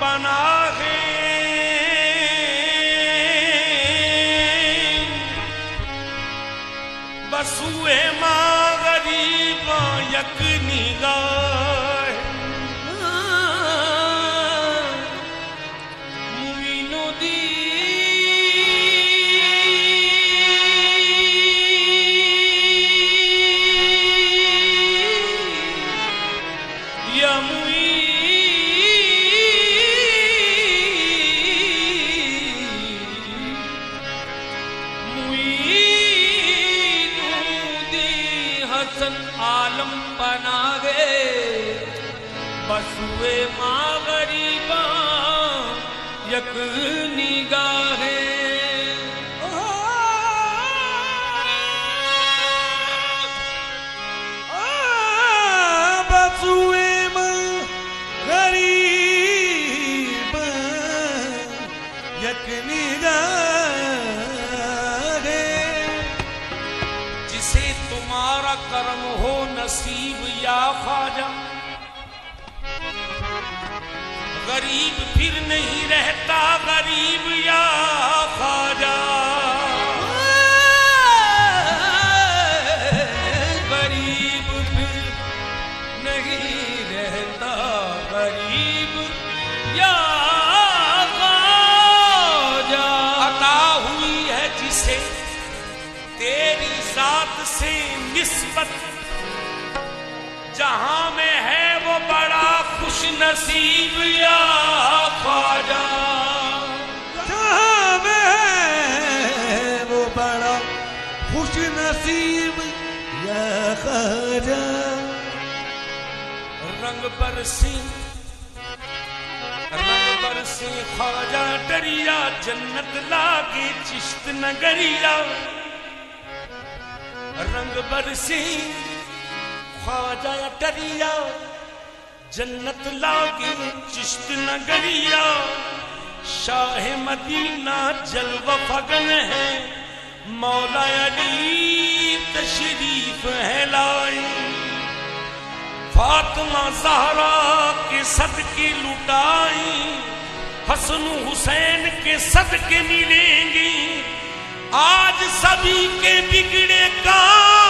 पना बसूए मां गी यकनी गा आलम बना गए बसुए माँ गरीबा यक निगाहे। ख्वाजा। गरीब फिर नहीं रहता नसीब या ख्वाजा। जहाँ में वो बड़ा खुश नसीब या ख्वाजा। रंग बरसी रंग बरसी ख्वाजा डरिया जन्नत लागे चिश्त नगरिया। रंग बरसी ख्वाजा डरिया। जन्नत लागे, चिश्त नगरिया शाह मदीना जलवा फगन है। मौला अली तशरीफ़ है लाई फातिमा जहरा के सदके लुटाई हसन हुसैन के सदके मिलेंगी। आज सभी के बिगड़े काम।